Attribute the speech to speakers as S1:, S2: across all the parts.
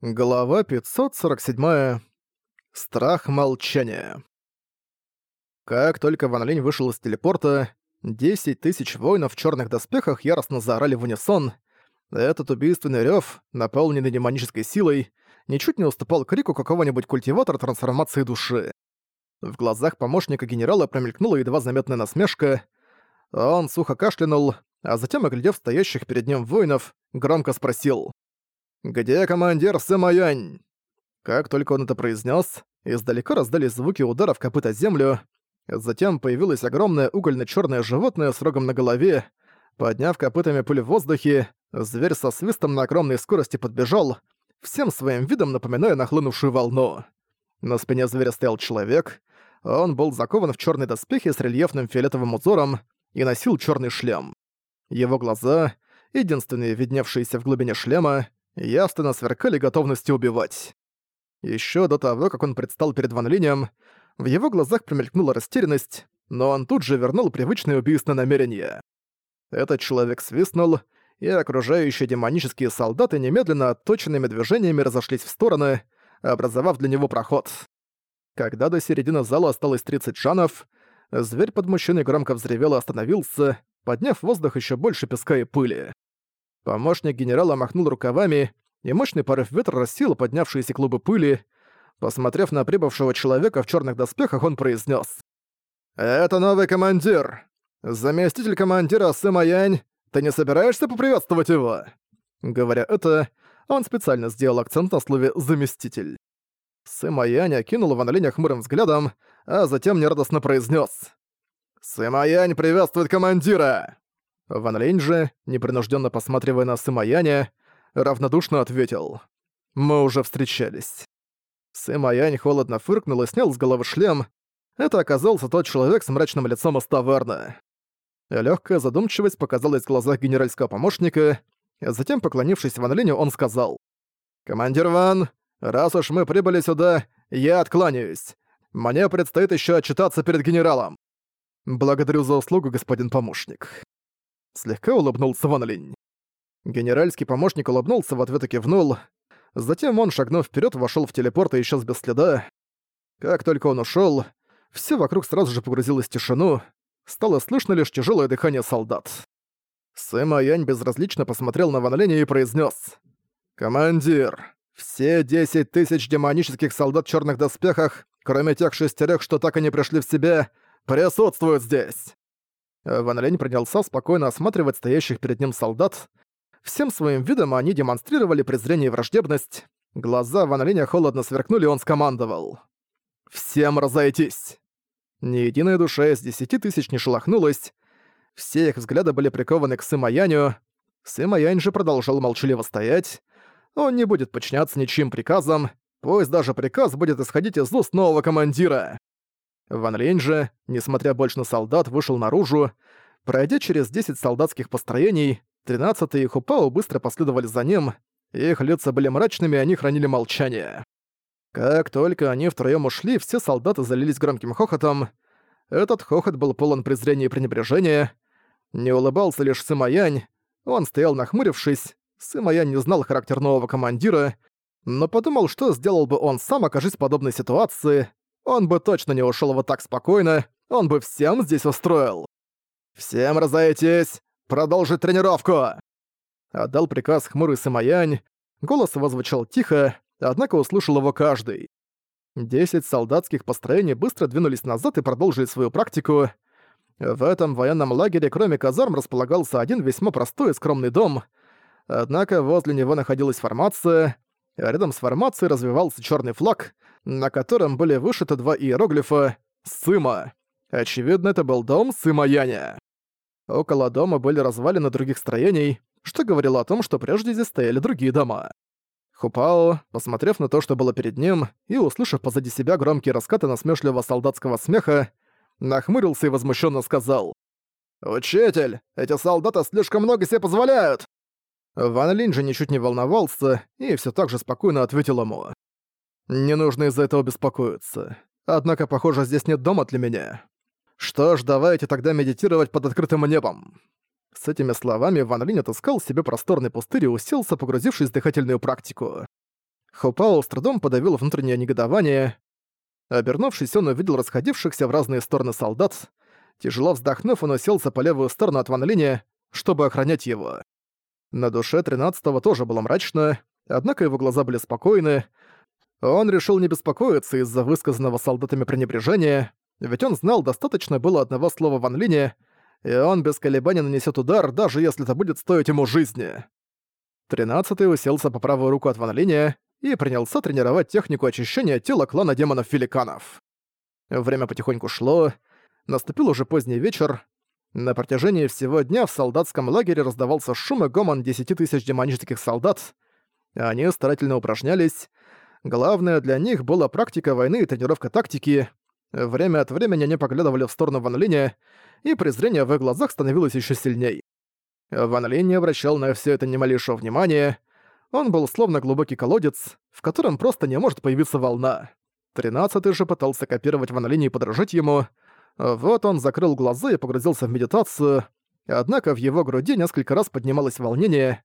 S1: Глава 547. Страх молчания. Как только Ван Линь вышел из телепорта, 10 тысяч воинов в черных доспехах яростно заорали в унисон. Этот убийственный рев, наполненный демонической силой, ничуть не уступал крику какого-нибудь культиватора трансформации души. В глазах помощника генерала промелькнула едва заметная насмешка. Он сухо кашлянул, а затем, оглядев стоящих перед ним воинов, громко спросил — «Где командир Сэмаянь?» Как только он это произнес, издалека раздались звуки ударов копыта землю, затем появилось огромное угольно черное животное с рогом на голове. Подняв копытами пыль в воздухе, зверь со свистом на огромной скорости подбежал, всем своим видом напоминая нахлынувшую волну. На спине зверя стоял человек, он был закован в черные доспехи с рельефным фиолетовым узором и носил черный шлем. Его глаза, единственные видневшиеся в глубине шлема, явственно сверкали готовностью убивать. Еще до того, как он предстал перед Ван Линем, в его глазах промелькнула растерянность, но он тут же вернул привычное убийственное намерение. Этот человек свистнул, и окружающие демонические солдаты немедленно отточенными движениями разошлись в стороны, образовав для него проход. Когда до середины зала осталось 30 шанов, зверь под мужчиной громко взревел и остановился, подняв в воздух еще больше песка и пыли. Помощник генерала махнул рукавами, и мощный порыв ветра рассеял поднявшиеся клубы пыли. Посмотрев на прибывшего человека в черных доспехах, он произнес: «Это новый командир! Заместитель командира Сыма Янь, ты не собираешься поприветствовать его?» Говоря это, он специально сделал акцент на слове «заместитель». Сыма Янь окинул Ван Линя хмурым взглядом, а затем нерадостно произнес: «Сыма Янь приветствует командира!» Ван Лень же, непринужденно посматривая на Сымаяня, равнодушно ответил. «Мы уже встречались». Сымаянь холодно фыркнул и снял с головы шлем. Это оказался тот человек с мрачным лицом из таверны. Лёгкая задумчивость показалась в глазах генеральского помощника, затем, поклонившись Ван Линю, он сказал. «Командир Ван, раз уж мы прибыли сюда, я откланяюсь. Мне предстоит ещё отчитаться перед генералом. Благодарю за услугу, господин помощник». Слегка улыбнулся Ван Линь. Генеральский помощник улыбнулся, в ответ и кивнул. Затем он, шагнув вперед, вошел в телепорт и исчез без следа. Как только он ушел, все вокруг сразу же погрузилось в тишину, стало слышно лишь тяжелое дыхание солдат. Сэма Янь безразлично посмотрел на Ван Линя и произнес: «Командир, все десять тысяч демонических солдат в черных доспехах, кроме тех шестерых, что так и не пришли в себя, присутствуют здесь. Ван Лень принялся спокойно осматривать стоящих перед ним солдат. Всем своим видом они демонстрировали презрение и враждебность. Глаза Ван Линя холодно сверкнули, он скомандовал. «Всем разойтись!» Ни единая душа из десяти тысяч не шелохнулась. Все их взгляды были прикованы к Сымаяню. Сымаянь же продолжал молчаливо стоять. Он не будет подчиняться ничьим приказам, пусть даже приказ будет исходить из уст нового командира. Ван Лень же, несмотря больше на солдат, вышел наружу. Пройдя через 10 солдатских построений, 13-й и Хупао быстро последовали за ним. Их лица были мрачными, они хранили молчание. Как только они втроём ушли, все солдаты залились громким хохотом. Этот хохот был полон презрения и пренебрежения. Не улыбался лишь Сымаянь. Он стоял нахмурившись. Сымаянь не знал характер нового командира, но подумал, что сделал бы он сам, окажись в подобной ситуации. Он бы точно не ушел вот так спокойно, он бы всем здесь устроил. «Всем разойтись! Продолжить тренировку!» Отдал приказ хмурый Самаянь. Голос его тихо, однако услышал его каждый. Десять солдатских построений быстро двинулись назад и продолжили свою практику. В этом военном лагере, кроме казарм, располагался один весьма простой и скромный дом. Однако возле него находилась формация, рядом с формацией развивался черный флаг — на котором были вышиты два иероглифа «Сыма». Очевидно, это был дом Сыма Яня. Около дома были развалины других строений, что говорило о том, что прежде здесь стояли другие дома. Хупао, посмотрев на то, что было перед ним, и услышав позади себя громкие раскаты насмешливого солдатского смеха, нахмурился и возмущенно сказал. «Учитель, эти солдаты слишком много себе позволяют!» Ван Линь же ничуть не волновался и все так же спокойно ответил ему. Не нужно из-за этого беспокоиться. Однако, похоже, здесь нет дома для меня. Что ж, давайте тогда медитировать под открытым небом. С этими словами Ван Линь отыскал себе просторный пустырь и уселся, погрузившись в дыхательную практику. Хопао с трудом подавил внутреннее негодование. Обернувшись, он увидел расходившихся в разные стороны солдат. Тяжело вздохнув, он уселся по левую сторону от Ван Линя, чтобы охранять его. На душе тринадцатого тоже было мрачно, однако его глаза были спокойны. Он решил не беспокоиться из-за высказанного солдатами пренебрежения, ведь он знал, достаточно было одного слова Ван Линя, и он без колебаний нанесет удар, даже если это будет стоить ему жизни. Тринадцатый уселся по правую руку от Ван Линя и принялся тренировать технику очищения тела клана демонов-великанов. Время потихоньку шло, наступил уже поздний вечер. На протяжении всего дня в солдатском лагере раздавался шум и гомон десяти тысяч демонических солдат. Они старательно упражнялись. Главное для них была практика войны и тренировка тактики. Время от времени они поглядывали в сторону Ван Линя, и презрение в их глазах становилось еще сильней. Ван Линь обращал на все это ни малейшего внимания. Он был словно глубокий колодец, в котором просто не может появиться волна. Тринадцатый же пытался копировать Ван Линь и подражать ему. Вот он закрыл глаза и погрузился в медитацию, однако в его груди несколько раз поднималось волнение,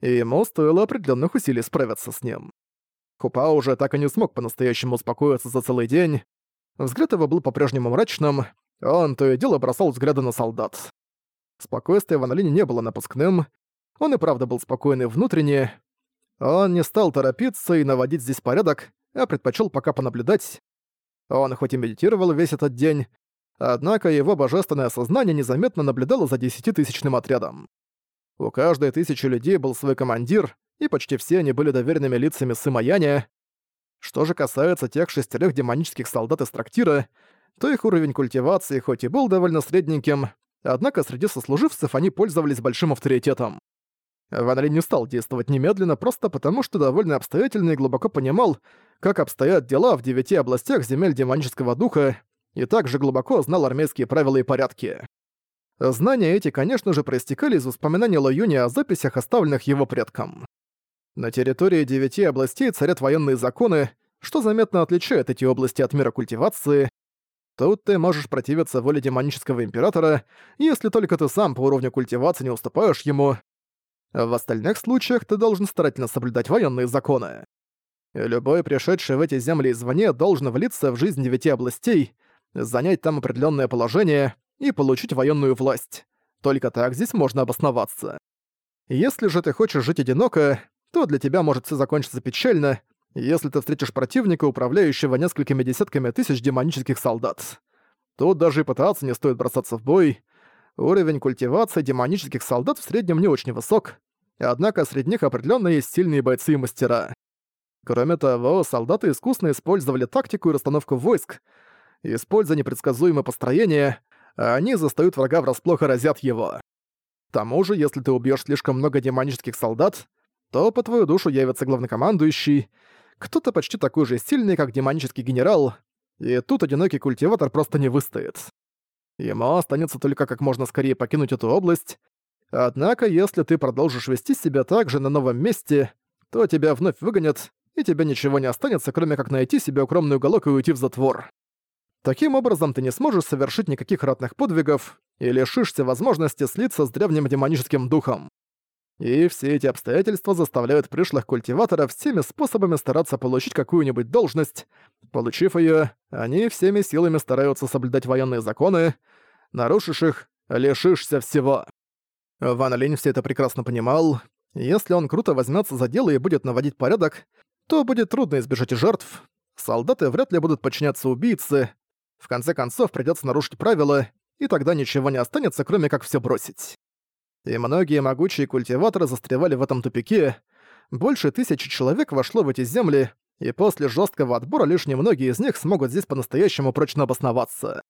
S1: и ему стоило определенных усилий справиться с ним. Хупа уже так и не смог по-настоящему успокоиться за целый день. Взгляд его был по-прежнему мрачным, он то и дело бросал взгляды на солдат. Спокойствие Ван Линя не было напускным, он и правда был спокойный внутренне. Он не стал торопиться и наводить здесь порядок, а предпочел пока понаблюдать. Он хоть и медитировал весь этот день, однако его божественное сознание незаметно наблюдало за десятитысячным отрядом. У каждой тысячи людей был свой командир, и почти все они были доверенными лицами Сыма Яня. Что же касается тех шестерых демонических солдат из трактира, то их уровень культивации хоть и был довольно средненьким, однако среди сослуживцев они пользовались большим авторитетом. Ван Ли не стал действовать немедленно, просто потому что довольно обстоятельно и глубоко понимал, как обстоят дела в девяти областях земель демонического духа, и также глубоко знал армейские правила и порядки. Знания эти, конечно же, проистекали из воспоминаний Ло Юни о записях, оставленных его предком. На территории девяти областей царят военные законы, что заметно отличает эти области от мира культивации, Тут ты можешь противиться воле демонического императора, если только ты сам по уровню культивации не уступаешь ему. В остальных случаях ты должен старательно соблюдать военные законы. Любой пришедший в эти земли извне должен влиться в жизнь девяти областей, занять там определенное положение и получить военную власть. Только так здесь можно обосноваться. Если же ты хочешь жить одиноко, то для тебя может все закончиться печально, если ты встретишь противника, управляющего несколькими десятками тысяч демонических солдат. Тут даже и пытаться не стоит бросаться в бой. Уровень культивации демонических солдат в среднем не очень высок, однако среди них определенно есть сильные бойцы и мастера. Кроме того, солдаты искусно использовали тактику и расстановку войск. Используя непредсказуемое построение, они застают врага врасплох и разят его. К тому же, если ты убьешь слишком много демонических солдат, то по твою душу явится главнокомандующий, кто-то почти такой же сильный, как демонический генерал, и тут одинокий культиватор просто не выстоит. Ему останется только как можно скорее покинуть эту область, однако если ты продолжишь вести себя так же на новом месте, то тебя вновь выгонят, и тебе ничего не останется, кроме как найти себе укромный уголок и уйти в затвор. Таким образом, ты не сможешь совершить никаких ратных подвигов и лишишься возможности слиться с древним демоническим духом. И все эти обстоятельства заставляют пришлых культиваторов всеми способами стараться получить какую-нибудь должность. Получив ее, они всеми силами стараются соблюдать военные законы. Нарушишь их, лишишься всего. Ван Линь все это прекрасно понимал. Если он круто возьмется за дело и будет наводить порядок, то будет трудно избежать жертв. Солдаты вряд ли будут подчиняться убийце. В конце концов придется нарушить правила, и тогда ничего не останется, кроме как все бросить и многие могучие культиваторы застревали в этом тупике. Больше тысячи человек вошло в эти земли, и после жесткого отбора лишь немногие из них смогут здесь по-настоящему прочно обосноваться.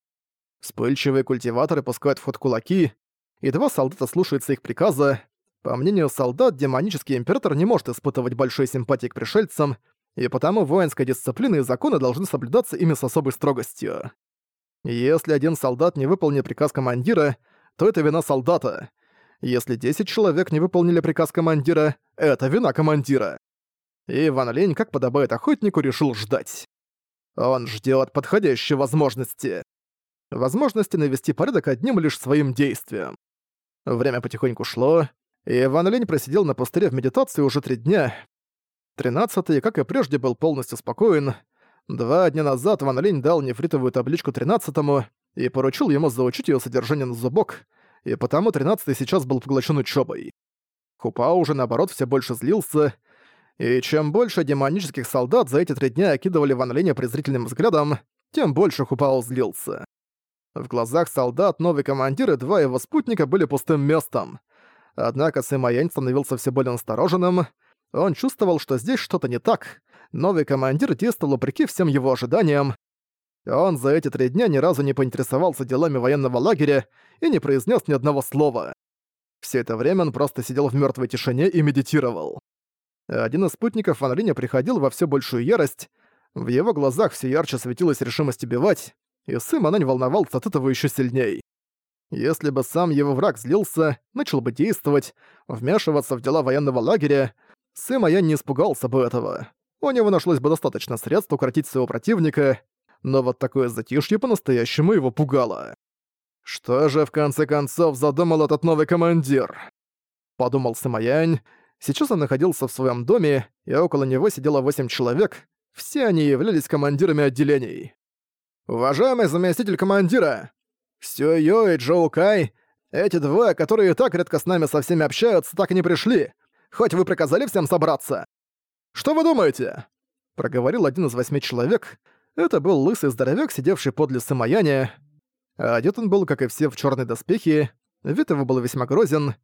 S1: Вспыльчивые культиваторы пускают в ход кулаки, и два солдата слушаются их приказа. По мнению солдат, демонический император не может испытывать большой симпатии к пришельцам, и потому воинская дисциплина и законы должны соблюдаться ими с особой строгостью. Если один солдат не выполнит приказ командира, то это вина солдата — если 10 человек не выполнили приказ командира, это вина командира. И Ван Лень, как подобает охотнику, решил ждать. Он ждет подходящей возможности. Возможности навести порядок одним лишь своим действием. Время потихоньку шло, и Ван Лень просидел на пустыре в медитации уже три дня. Тринадцатый, как и прежде, был полностью спокоен. Два дня назад Ван Линь дал нефритовую табличку тринадцатому и поручил ему заучить ее содержание на зубок, и потому тринадцатый сейчас был поглощен учебой. Хупао уже, наоборот, все больше злился, и чем больше демонических солдат за эти три дня окидывали Ван Линя презрительным взглядом, тем больше Хупао злился. В глазах солдат новый командир и два его спутника были пустым местом. Однако Сымаянь становился все более настороженным, он чувствовал, что здесь что-то не так. Новый командир действовал вопреки всем его ожиданиям. Он за эти три дня ни разу не поинтересовался делами военного лагеря и не произнес ни одного слова. Все это время он просто сидел в мертвой тишине и медитировал. Один из спутников Ван приходил во все большую ярость. В его глазах все ярче светилась решимость убивать, и Сы Манань волновался от этого еще сильней. Если бы сам его враг злился, начал бы действовать, вмешиваться в дела военного лагеря, Сэм я не испугался бы этого. У него нашлось бы достаточно средств укротить своего противника, но вот такое затишье по-настоящему его пугало. «Что же в конце концов задумал этот новый командир?» Подумал Сымаянь. Сейчас он находился в своем доме, и около него сидело восемь человек. Все они являлись командирами отделений. «Уважаемый заместитель командира! Сюё и Джоу Кай, эти двое, которые так редко с нами со всеми общаются, так и не пришли хоть вы приказали всем собраться. Что вы думаете?» Проговорил один из восьми человек. Это был лысый здоровяк, сидевший подле Самаяня. Одет он был, как и все, в черные доспехи. Вид его был весьма грозен.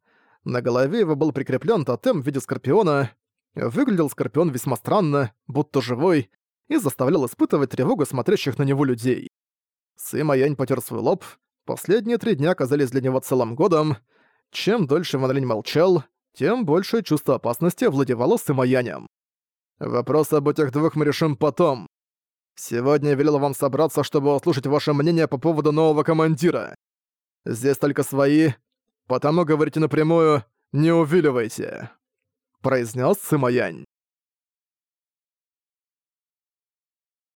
S1: На голове его был прикреплен тотем в виде скорпиона. Выглядел скорпион весьма странно, будто живой, и заставлял испытывать тревогу смотрящих на него людей. Сыма Янь потер свой лоб. Последние три дня оказались для него целым годом. Чем дольше Ван Линь молчал, тем больше чувство опасности овладевало Сымаянем. Вопрос об этих двух мы решим потом. Сегодня я велел вам собраться, чтобы услышать ваше мнение по поводу нового командира. Здесь только свои, потому говорите напрямую «не увиливайте», — произнес Сымаянь.